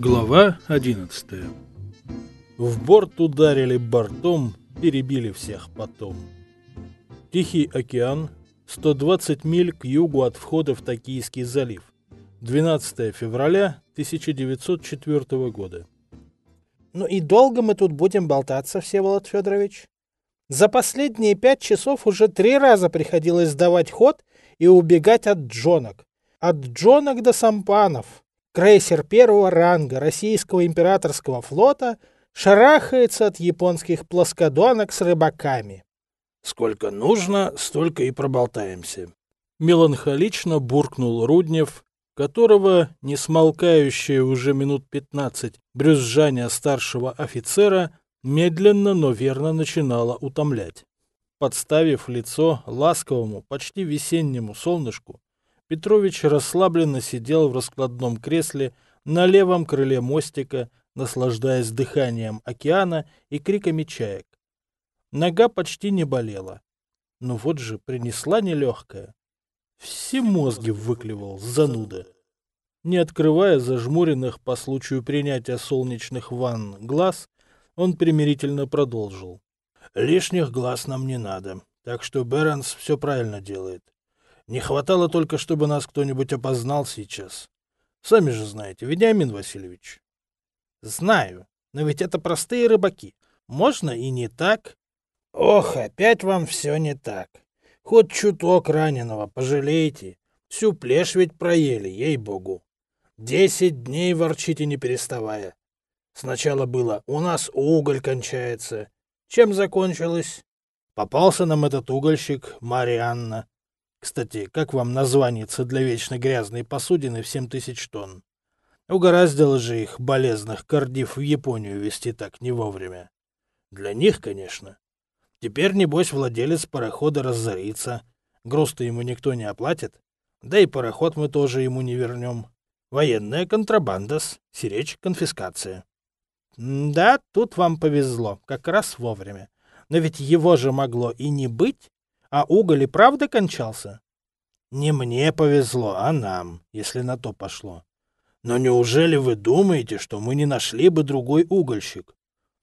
Глава 11 В борт ударили бортом, перебили всех потом. Тихий океан, 120 миль к югу от входа в Токийский залив. 12 февраля 1904 года. Ну и долго мы тут будем болтаться, Всеволод Федорович? За последние пять часов уже три раза приходилось сдавать ход и убегать от джонок. От джонок до сампанов. Крейсер первого ранга российского императорского флота шарахается от японских плоскодонок с рыбаками. Сколько нужно, столько и проболтаемся. Меланхолично буркнул Руднев, которого, не смолкающее уже минут пятнадцать брюзжание старшего офицера, медленно, но верно начинало утомлять. Подставив лицо ласковому, почти весеннему солнышку, Петрович расслабленно сидел в раскладном кресле на левом крыле мостика, наслаждаясь дыханием океана и криками чаек. Нога почти не болела. Но вот же принесла нелегкая. Все мозги выклевал, зануда. Не открывая зажмуренных по случаю принятия солнечных ванн глаз, он примирительно продолжил. «Лишних глаз нам не надо, так что Бернс все правильно делает. Не хватало только, чтобы нас кто-нибудь опознал сейчас. Сами же знаете, Вениамин Васильевич. Знаю, но ведь это простые рыбаки. Можно и не так. Ох, опять вам все не так. Хоть чуток раненого пожалейте. Всю плешь ведь проели, ей-богу. Десять дней ворчите не переставая. Сначала было «у нас уголь кончается». Чем закончилось? Попался нам этот угольщик, Марианна. Кстати, как вам названица для вечно грязной посудины в 7 тысяч тонн? Угораздило же их, болезных кардив, в Японию везти так не вовремя. Для них, конечно. Теперь, небось, владелец парохода разорится. Груз-то ему никто не оплатит. Да и пароход мы тоже ему не вернем. Военная контрабандас, сиречь конфискация. Да, тут вам повезло, как раз вовремя. Но ведь его же могло и не быть. А уголь и правда кончался? Не мне повезло, а нам, если на то пошло. Но неужели вы думаете, что мы не нашли бы другой угольщик?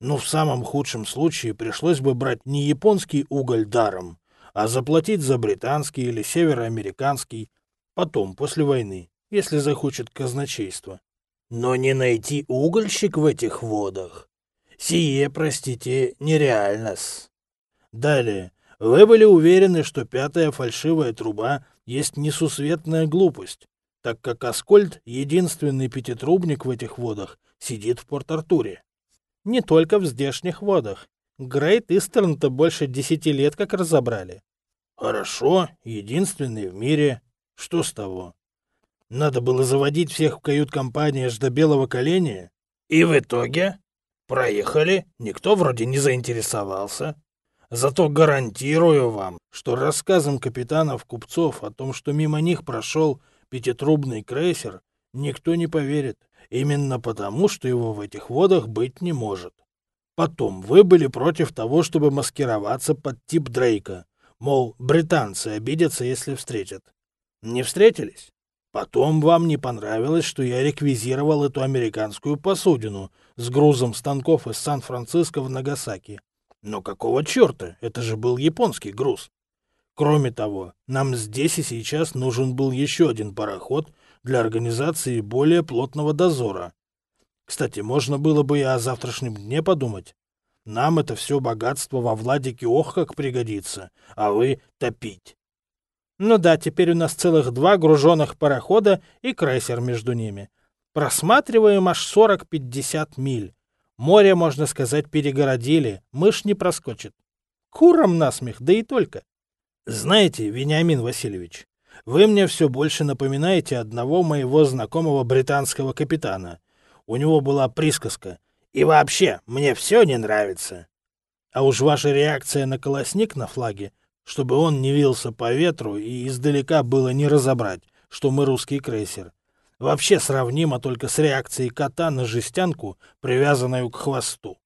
Ну, в самом худшем случае пришлось бы брать не японский уголь даром, а заплатить за британский или североамериканский потом, после войны, если захочет казначейство. Но не найти угольщик в этих водах. Сие, простите, нереально-с. Далее, вы были уверены, что пятая фальшивая труба есть несусветная глупость, так как Аскольд, единственный пятитрубник в этих водах, сидит в Порт-Артуре. Не только в здешних водах. Грейт Истерн-то больше десяти лет как разобрали. Хорошо, единственный в мире. Что с того? Надо было заводить всех в кают-компании аж до белого коленя. И в итоге проехали, никто вроде не заинтересовался. Зато гарантирую вам, что рассказам капитанов-купцов о том, что мимо них прошел пятитрубный крейсер, никто не поверит. Именно потому, что его в этих водах быть не может. Потом вы были против того, чтобы маскироваться под тип Дрейка. Мол, британцы обидятся, если встретят. Не встретились? Потом вам не понравилось, что я реквизировал эту американскую посудину с грузом станков из Сан-Франциско в Нагасаки. Но какого черта? Это же был японский груз. Кроме того, нам здесь и сейчас нужен был еще один пароход для организации более плотного дозора. Кстати, можно было бы и о завтрашнем дне подумать. Нам это все богатство во Владике ох как пригодится, а вы топить. Ну да, теперь у нас целых два груженных парохода и крейсер между ними. Просматриваем аж 40-50 миль. Море, можно сказать, перегородили, мышь не проскочит. Куром насмех, да и только. Знаете, Вениамин Васильевич, вы мне все больше напоминаете одного моего знакомого британского капитана. У него была присказка «И вообще, мне все не нравится». А уж ваша реакция на колосник на флаге, чтобы он не вился по ветру и издалека было не разобрать, что мы русский крейсер, вообще сравнимо только с реакцией кота на жестянку, привязанную к хвосту.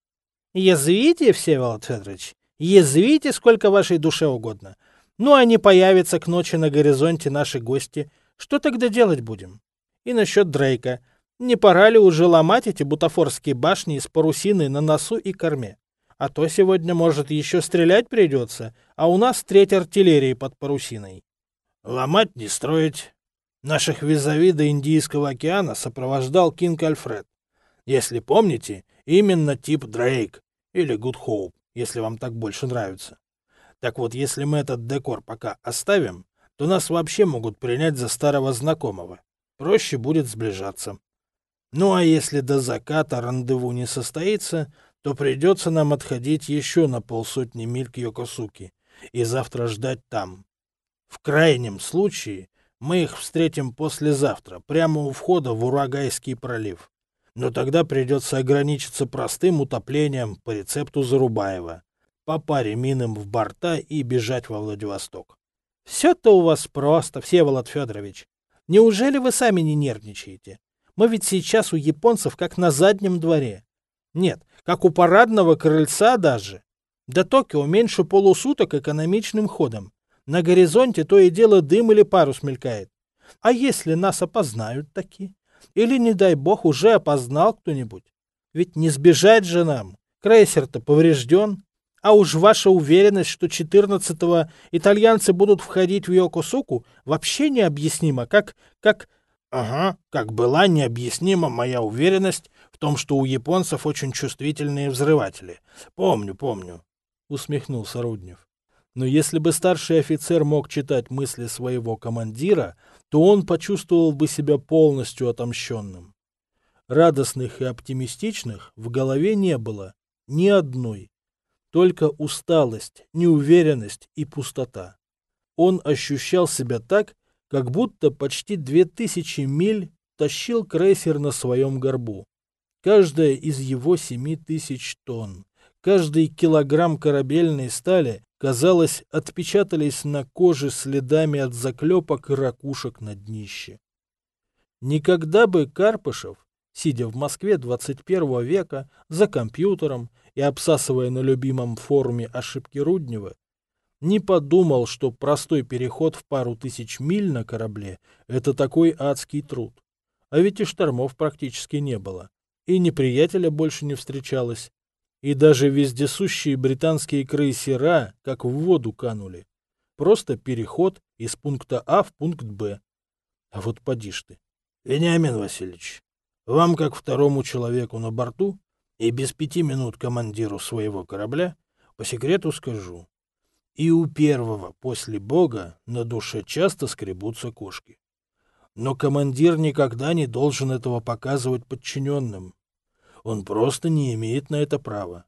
Язвите, Всеволод Федорович, язвите сколько вашей душе угодно. Ну, они появятся к ночи на горизонте наши гости. Что тогда делать будем? И насчет Дрейка. Не пора ли уже ломать эти бутафорские башни из парусины на носу и корме? А то сегодня, может, еще стрелять придется, а у нас треть артиллерии под парусиной. Ломать не строить. Наших визави до Индийского океана сопровождал Кинг Альфред. Если помните, именно тип Дрейк или Good Hope, если вам так больше нравится. Так вот, если мы этот декор пока оставим, то нас вообще могут принять за старого знакомого. Проще будет сближаться. Ну а если до заката рандеву не состоится, то придется нам отходить еще на полсотни миль к Йокосуки и завтра ждать там. В крайнем случае мы их встретим послезавтра, прямо у входа в Урагайский пролив. Но тогда придется ограничиться простым утоплением по рецепту Зарубаева, по паре минам в борта и бежать во Владивосток. Все-то у вас просто, Всеволод Федорович. Неужели вы сами не нервничаете? Мы ведь сейчас у японцев как на заднем дворе. Нет, как у парадного крыльца даже. До Токио меньше полусуток экономичным ходом. На горизонте то и дело дым или парус мелькает. А если нас опознают таки? Или, не дай бог, уже опознал кто-нибудь? Ведь не сбежать же нам. Крейсер-то поврежден. А уж ваша уверенность, что 14-го итальянцы будут входить в Йокосуку, вообще необъяснима, как... как... Ага, как была необъяснима моя уверенность в том, что у японцев очень чувствительные взрыватели. Помню, помню, — усмехнулся Руднев. Но если бы старший офицер мог читать мысли своего командира, то он почувствовал бы себя полностью отомщенным. Радостных и оптимистичных в голове не было ни одной. Только усталость, неуверенность и пустота. Он ощущал себя так, как будто почти две тысячи миль тащил крейсер на своем горбу. Каждая из его семи тысяч тонн, каждый килограмм корабельной стали казалось, отпечатались на коже следами от заклепок и ракушек на днище. Никогда бы Карпышев, сидя в Москве 21 века за компьютером и обсасывая на любимом форуме ошибки Руднева, не подумал, что простой переход в пару тысяч миль на корабле — это такой адский труд. А ведь и штормов практически не было, и неприятеля больше не встречалось, и даже вездесущие британские крейсера как в воду канули. Просто переход из пункта А в пункт Б. А вот поди ж ты. Вениамин Васильевич, вам, как второму человеку на борту и без пяти минут командиру своего корабля, по секрету скажу. И у первого после Бога на душе часто скребутся кошки. Но командир никогда не должен этого показывать подчиненным, он просто не имеет на это права.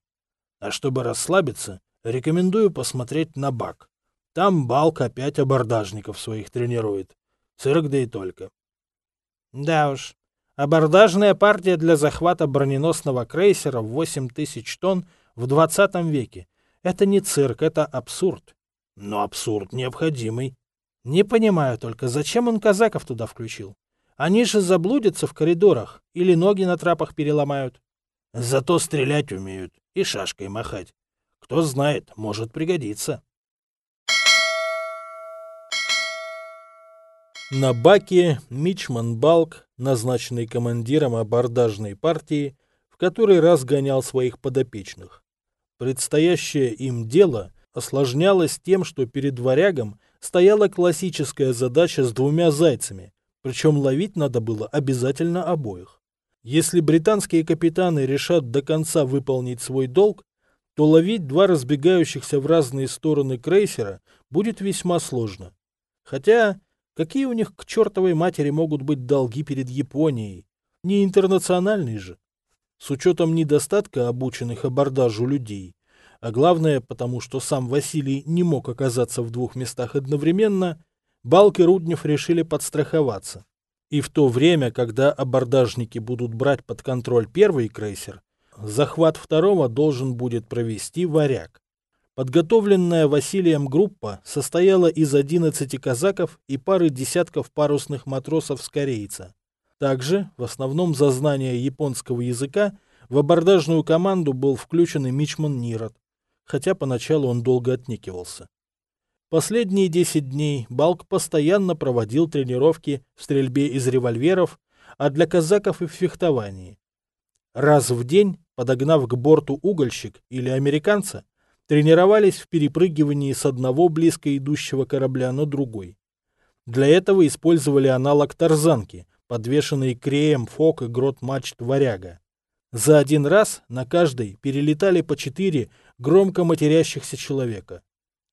А чтобы расслабиться, рекомендую посмотреть на бак. Там Балк опять абордажников своих тренирует. Цирк да и только. Да уж, абордажная партия для захвата броненосного крейсера в 8 тысяч тонн в 20 веке. Это не цирк, это абсурд. Но абсурд необходимый. Не понимаю только, зачем он казаков туда включил? Они же заблудятся в коридорах или ноги на трапах переломают. Зато стрелять умеют и шашкой махать. Кто знает, может пригодиться. На баке Мичман Балк, назначенный командиром абордажной партии, в который раз гонял своих подопечных. Предстоящее им дело осложнялось тем, что перед варягом стояла классическая задача с двумя зайцами, причем ловить надо было обязательно обоих. Если британские капитаны решат до конца выполнить свой долг, то ловить два разбегающихся в разные стороны крейсера будет весьма сложно. Хотя, какие у них к чертовой матери могут быть долги перед Японией? Не интернациональные же. С учетом недостатка обученных абордажу людей, а главное, потому что сам Василий не мог оказаться в двух местах одновременно, Балк и Руднев решили подстраховаться. И в то время, когда абордажники будут брать под контроль первый крейсер, захват второго должен будет провести варяг. Подготовленная Василием группа состояла из 11 казаков и пары десятков парусных матросов с корейца. Также, в основном за знание японского языка, в абордажную команду был включен и Мичман Нирот, хотя поначалу он долго отнекивался. Последние 10 дней Балк постоянно проводил тренировки в стрельбе из револьверов, а для казаков и в фехтовании. Раз в день, подогнав к борту угольщик или американца, тренировались в перепрыгивании с одного близко идущего корабля на другой. Для этого использовали аналог тарзанки, подвешенный креем фок и грот мачт варяга. За один раз на каждой перелетали по четыре громко матерящихся человека.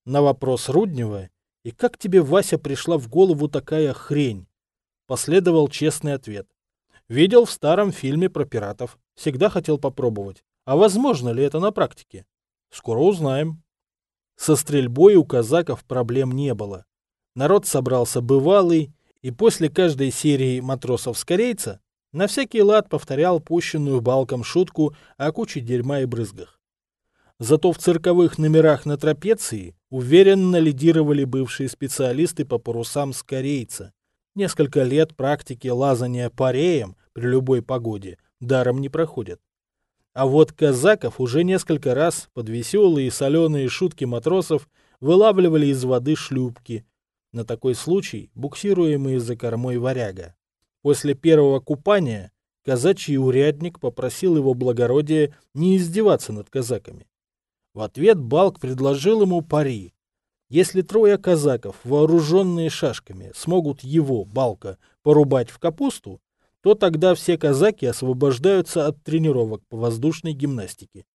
На вопрос Руднева «И как тебе, Вася, пришла в голову такая хрень?» Последовал честный ответ. Видел в старом фильме про пиратов. Всегда хотел попробовать. А возможно ли это на практике? Скоро узнаем. Со стрельбой у казаков проблем не было. Народ собрался бывалый, и после каждой серии матросов с корейца на всякий лад повторял пущенную балком шутку о куче дерьма и брызгах. Зато в цирковых номерах на трапеции уверенно лидировали бывшие специалисты по парусам с корейца. Несколько лет практики лазания пареем при любой погоде даром не проходят. А вот казаков уже несколько раз под веселые и соленые шутки матросов вылавливали из воды шлюпки, на такой случай буксируемые за кормой варяга. После первого купания казачий урядник попросил его благородие не издеваться над казаками. В ответ Балк предложил ему пари. Если трое казаков, вооруженные шашками, смогут его, Балка, порубать в капусту, то тогда все казаки освобождаются от тренировок по воздушной гимнастике.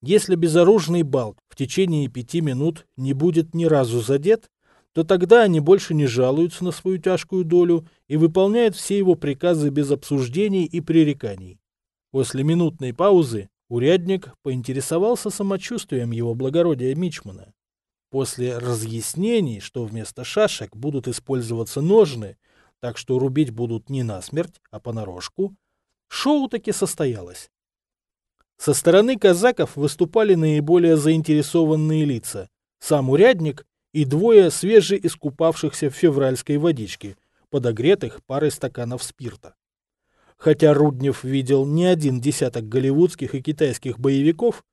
Если безоружный Балк в течение пяти минут не будет ни разу задет, то тогда они больше не жалуются на свою тяжкую долю и выполняют все его приказы без обсуждений и пререканий. После минутной паузы урядник поинтересовался самочувствием его благородия Мичмана. После разъяснений, что вместо шашек будут использоваться ножны, так что рубить будут не насмерть, а понарошку, шоу таки состоялось. Со стороны казаков выступали наиболее заинтересованные лица, сам урядник и двое свежеискупавшихся в февральской водичке, подогретых парой стаканов спирта. Хотя Руднев видел не один десяток голливудских и китайских боевиков,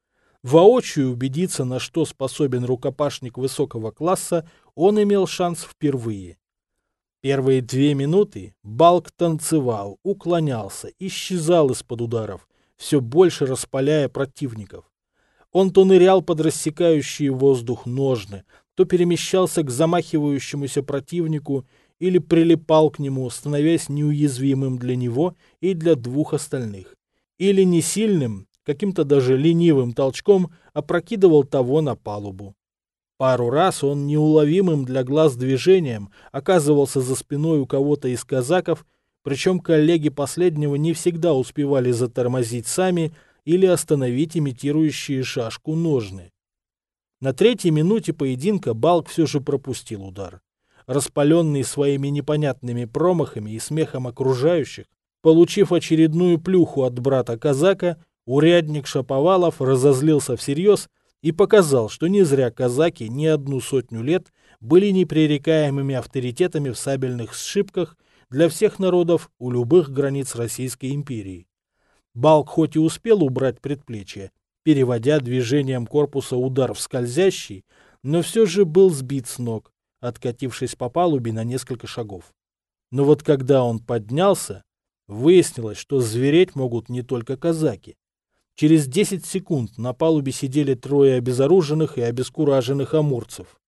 воочию убедиться, на что способен рукопашник высокого класса, он имел шанс впервые. Первые две минуты Балк танцевал, уклонялся, исчезал из-под ударов, все больше распаляя противников. Он то нырял под рассекающие воздух ножны, то перемещался к замахивающемуся противнику или прилипал к нему, становясь неуязвимым для него и для двух остальных. Или не сильным, каким-то даже ленивым толчком опрокидывал того на палубу. Пару раз он неуловимым для глаз движением оказывался за спиной у кого-то из казаков, причем коллеги последнего не всегда успевали затормозить сами или остановить имитирующие шашку ножны. На третьей минуте поединка Балк все же пропустил удар. Распаленный своими непонятными промахами и смехом окружающих, получив очередную плюху от брата казака, урядник Шаповалов разозлился всерьез и показал, что не зря казаки не одну сотню лет были непререкаемыми авторитетами в сабельных сшибках для всех народов у любых границ Российской империи. Балк хоть и успел убрать предплечье, переводя движением корпуса удар в скользящий, но все же был сбит с ног, откатившись по палубе на несколько шагов. Но вот когда он поднялся, выяснилось, что звереть могут не только казаки. Через 10 секунд на палубе сидели трое обезоруженных и обескураженных амурцев.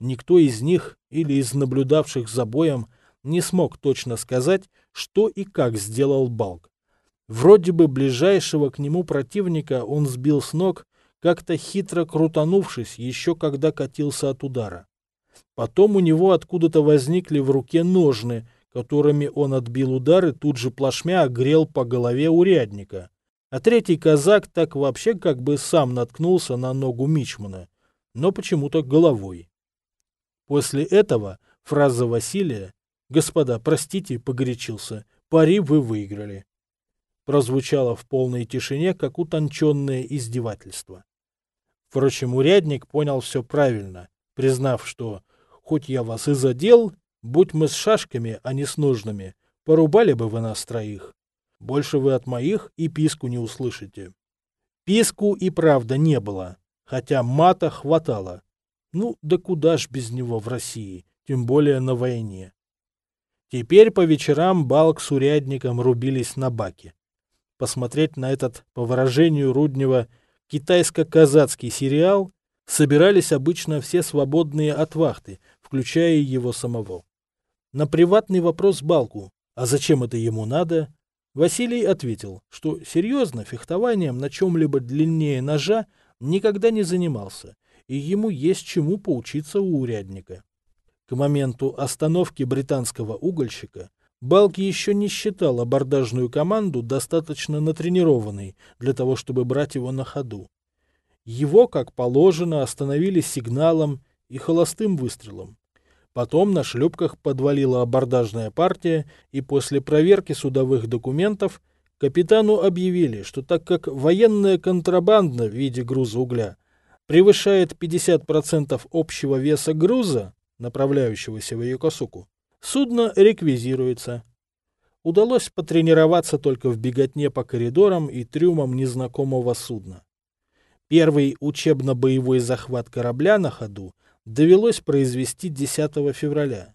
Никто из них или из наблюдавших за боем не смог точно сказать, что и как сделал Балк. Вроде бы ближайшего к нему противника он сбил с ног, как-то хитро крутанувшись, еще когда катился от удара. Потом у него откуда-то возникли в руке ножны, которыми он отбил удар и тут же плашмя огрел по голове урядника. А третий казак так вообще как бы сам наткнулся на ногу Мичмана, но почему-то головой. После этого фраза Василия «Господа, простите, погорячился, пари вы выиграли» прозвучала в полной тишине, как утонченное издевательство. Впрочем, урядник понял все правильно, признав, что «хоть я вас и задел, будь мы с шашками, а не с ножными, порубали бы вы нас троих». Больше вы от моих и писку не услышите. Писку и правда не было, хотя мата хватало. Ну, да куда ж без него в России, тем более на войне. Теперь по вечерам Балк с урядником рубились на баке. Посмотреть на этот, по выражению Руднева, китайско-казацкий сериал собирались обычно все свободные от вахты, включая его самого. На приватный вопрос Балку, а зачем это ему надо, Василий ответил, что серьезно фехтованием на чем-либо длиннее ножа никогда не занимался, и ему есть чему поучиться у урядника. К моменту остановки британского угольщика Балки еще не считал абордажную команду достаточно натренированной для того, чтобы брать его на ходу. Его, как положено, остановили сигналом и холостым выстрелом. Потом на шлюпках подвалила абордажная партия, и после проверки судовых документов капитану объявили, что так как военная контрабанда в виде груза угля превышает 50% общего веса груза, направляющегося в Якосуку, судно реквизируется. Удалось потренироваться только в беготне по коридорам и трюмам незнакомого судна. Первый учебно-боевой захват корабля на ходу довелось произвести 10 февраля.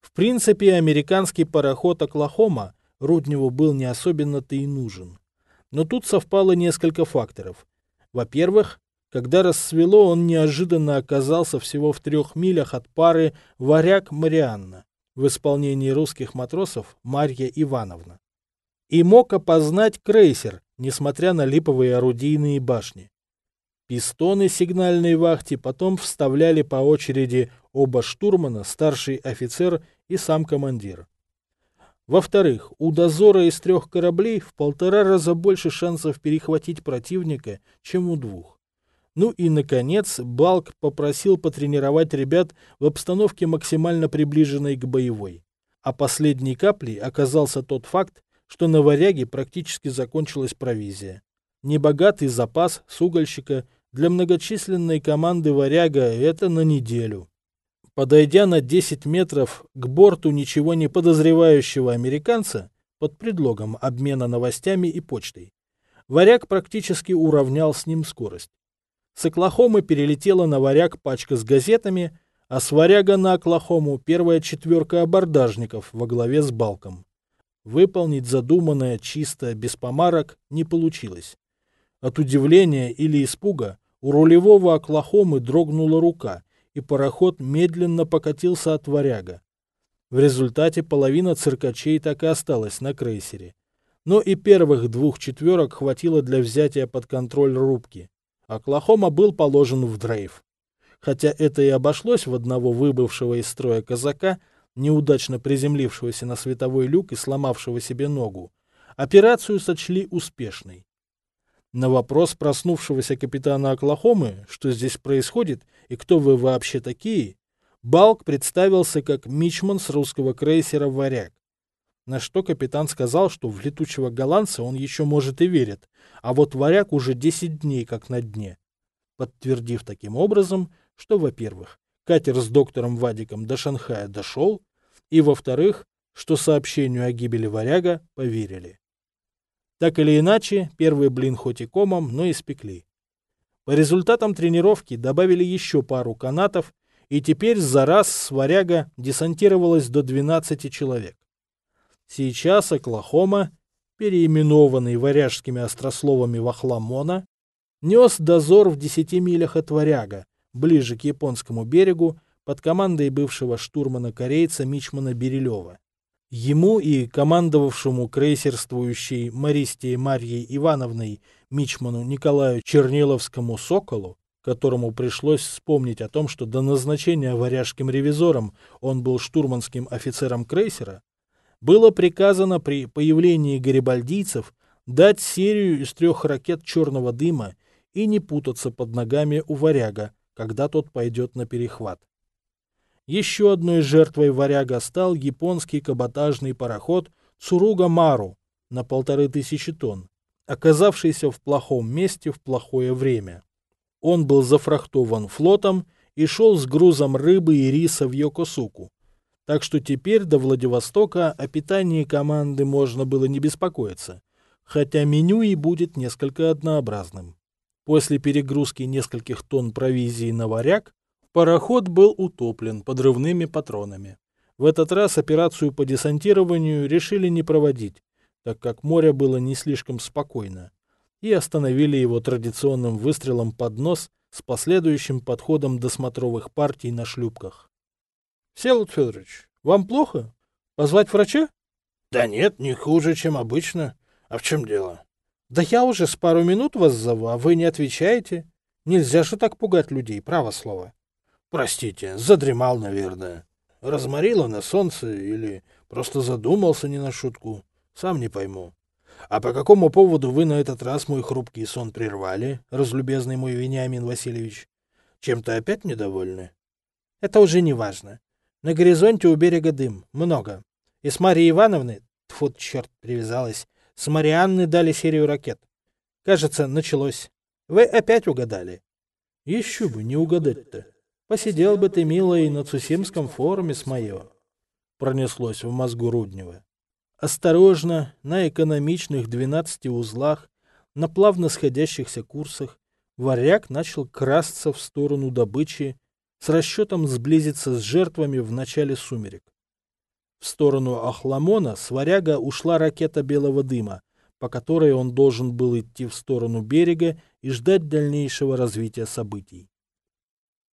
В принципе, американский пароход «Оклахома» Рудневу был не особенно-то и нужен. Но тут совпало несколько факторов. Во-первых, когда рассвело, он неожиданно оказался всего в трех милях от пары «Варяг Марианна» в исполнении русских матросов Марья Ивановна. И мог опознать крейсер, несмотря на липовые орудийные башни. Пистоны сигнальной вахте потом вставляли по очереди оба штурмана, старший офицер и сам командир. Во-вторых, у дозора из трех кораблей в полтора раза больше шансов перехватить противника, чем у двух. Ну и, наконец, Балк попросил потренировать ребят в обстановке максимально приближенной к боевой. А последней каплей оказался тот факт, что на варяге практически закончилась провизия. Небогатый запас с угольщика для многочисленной команды варяга это на неделю. Подойдя на 10 метров к борту ничего не подозревающего американца под предлогом обмена новостями и почтой, варяг практически уравнял с ним скорость. С Оклахомы перелетела на варяг пачка с газетами, а с варяга на Оклахому первая четверка абордажников во главе с Балком. Выполнить задуманное чисто, без помарок, не получилось. От удивления или испуга у рулевого Оклахомы дрогнула рука, и пароход медленно покатился от варяга. В результате половина циркачей так и осталась на крейсере. Но и первых двух четверок хватило для взятия под контроль рубки. Оклахома был положен в дрейф. Хотя это и обошлось в одного выбывшего из строя казака, неудачно приземлившегося на световой люк и сломавшего себе ногу, операцию сочли успешной. На вопрос проснувшегося капитана Оклахомы, что здесь происходит и кто вы вообще такие, Балк представился как мичман с русского крейсера «Варяг». На что капитан сказал, что в летучего голландца он еще может и верит, а вот варяг уже 10 дней как на дне. Подтвердив таким образом, что, во-первых, катер с доктором Вадиком до Шанхая дошел, и, во-вторых, что сообщению о гибели варяга поверили. Так или иначе, первый блин хоть и комом, но испекли. По результатам тренировки добавили еще пару канатов, и теперь за раз с варяга десантировалось до 12 человек. Сейчас Оклахома, переименованный варяжскими острословами в Охламона, нес дозор в десяти милях от Варяга, ближе к японскому берегу, под командой бывшего штурмана-корейца Мичмана Берилева. Ему и командовавшему крейсерствующей Маристией Марьей Ивановной Мичману Николаю Черниловскому «Соколу», которому пришлось вспомнить о том, что до назначения варяжским ревизором он был штурманским офицером крейсера, было приказано при появлении гарибальдийцев дать серию из трех ракет черного дыма и не путаться под ногами у варяга, когда тот пойдет на перехват. Еще одной жертвой варяга стал японский каботажный пароход Цуруга Мару на полторы тысячи тонн, оказавшийся в плохом месте в плохое время. Он был зафрахтован флотом и шел с грузом рыбы и риса в Йокосуку, так что теперь до Владивостока о питании команды можно было не беспокоиться, хотя меню и будет несколько однообразным. После перегрузки нескольких тонн провизии на варяг, пароход был утоплен подрывными патронами. В этот раз операцию по десантированию решили не проводить, так как море было не слишком спокойно, и остановили его традиционным выстрелом под нос с последующим подходом досмотровых партий на шлюпках. — Всеволод Федорович, вам плохо? Позвать врача? — Да нет, не хуже, чем обычно. А в чем дело? — Да я уже с пару минут вас зову, а вы не отвечаете. Нельзя же так пугать людей, право слово. — Простите, задремал, наверное. Разморило на солнце или просто задумался не на шутку. Сам не пойму. А по какому поводу вы на этот раз мой хрупкий сон прервали, разлюбезный мой Вениамин Васильевич? Чем-то опять недовольны? Это уже не важно. На горизонте у берега дым. Много. И с Марьей Ивановны, тьфу, черт, привязалась, с Марианны дали серию ракет. Кажется, началось. Вы опять угадали. Еще бы не угадать-то. Посидел бы ты, милый, на Цусимском форуме с моё. Пронеслось в мозгу Руднева. Осторожно, на экономичных 12 узлах, на плавно сходящихся курсах, варяг начал красться в сторону добычи, с расчетом сблизиться с жертвами в начале сумерек. В сторону Ахламона с варяга ушла ракета белого дыма, по которой он должен был идти в сторону берега и ждать дальнейшего развития событий.